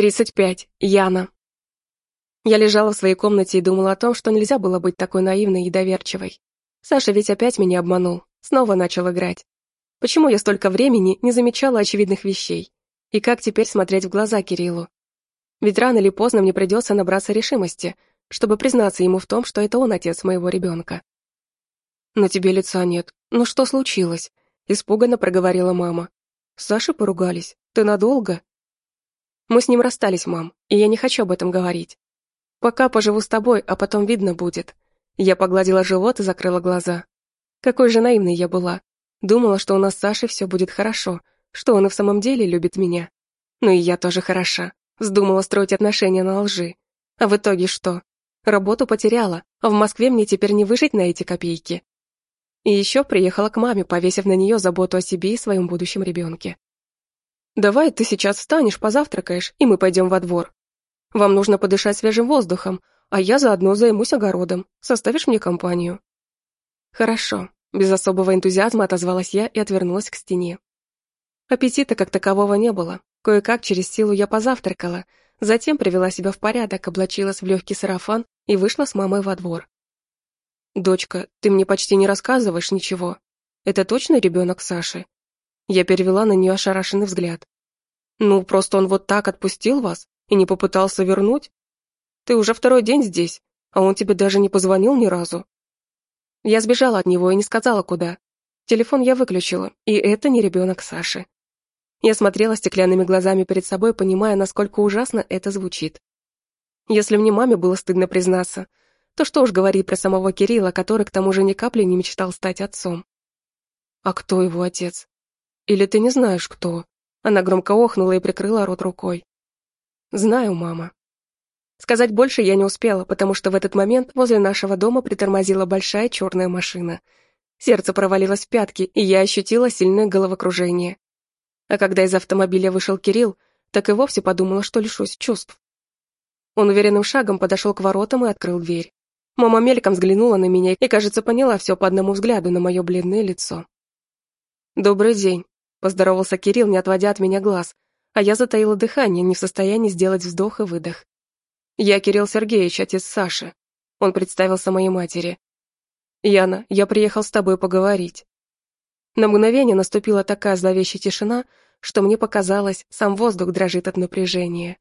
Тридцать пять. Яна. Я лежала в своей комнате и думала о том, что нельзя было быть такой наивной и доверчивой. Саша ведь опять меня обманул, снова начал играть. Почему я столько времени не замечала очевидных вещей? И как теперь смотреть в глаза Кириллу? Ведь рано или поздно мне придется набраться решимости, чтобы признаться ему в том, что это он отец моего ребенка. «На тебе лица нет. Ну что случилось?» Испуганно проговорила мама. «С Сашей поругались? Ты надолго?» «Мы с ним расстались, мам, и я не хочу об этом говорить. Пока поживу с тобой, а потом видно будет». Я погладила живот и закрыла глаза. Какой же наивной я была. Думала, что у нас с Сашей все будет хорошо, что он и в самом деле любит меня. Ну и я тоже хороша. Вздумала строить отношения на лжи. А в итоге что? Работу потеряла, а в Москве мне теперь не выжить на эти копейки. И еще приехала к маме, повесив на нее заботу о себе и своем будущем ребенке. «Давай ты сейчас встанешь, позавтракаешь, и мы пойдем во двор. Вам нужно подышать свежим воздухом, а я заодно займусь огородом. Составишь мне компанию?» «Хорошо», — без особого энтузиазма отозвалась я и отвернулась к стене. Аппетита как такового не было. Кое-как через силу я позавтракала, затем привела себя в порядок, облачилась в легкий сарафан и вышла с мамой во двор. «Дочка, ты мне почти не рассказываешь ничего. Это точно ребенок Саши?» Я перевела на нее ошарашенный взгляд. «Ну, просто он вот так отпустил вас и не попытался вернуть? Ты уже второй день здесь, а он тебе даже не позвонил ни разу». Я сбежала от него и не сказала, куда. Телефон я выключила, и это не ребенок Саши. Я смотрела стеклянными глазами перед собой, понимая, насколько ужасно это звучит. Если мне маме было стыдно признаться, то что уж говорить про самого Кирилла, который к тому же ни капли не мечтал стать отцом. А кто его отец? Или ты не знаешь, кто? Она громко охнула и прикрыла рот рукой. Знаю, мама. Сказать больше я не успела, потому что в этот момент возле нашего дома притормозила большая черная машина. Сердце провалилось в пятки, и я ощутила сильное головокружение. А когда из автомобиля вышел Кирилл, так и вовсе подумала, что лишусь чувств. Он уверенным шагом подошел к воротам и открыл дверь. Мама мельком взглянула на меня и, кажется, поняла все по одному взгляду на мое бледное лицо. «Добрый день», — поздоровался Кирилл, не отводя от меня глаз, а я затаила дыхание, не в состоянии сделать вздох и выдох. «Я Кирилл Сергеевич, отец Саши». Он представился моей матери. «Яна, я приехал с тобой поговорить». На мгновение наступила такая зловещая тишина, что мне показалось, сам воздух дрожит от напряжения.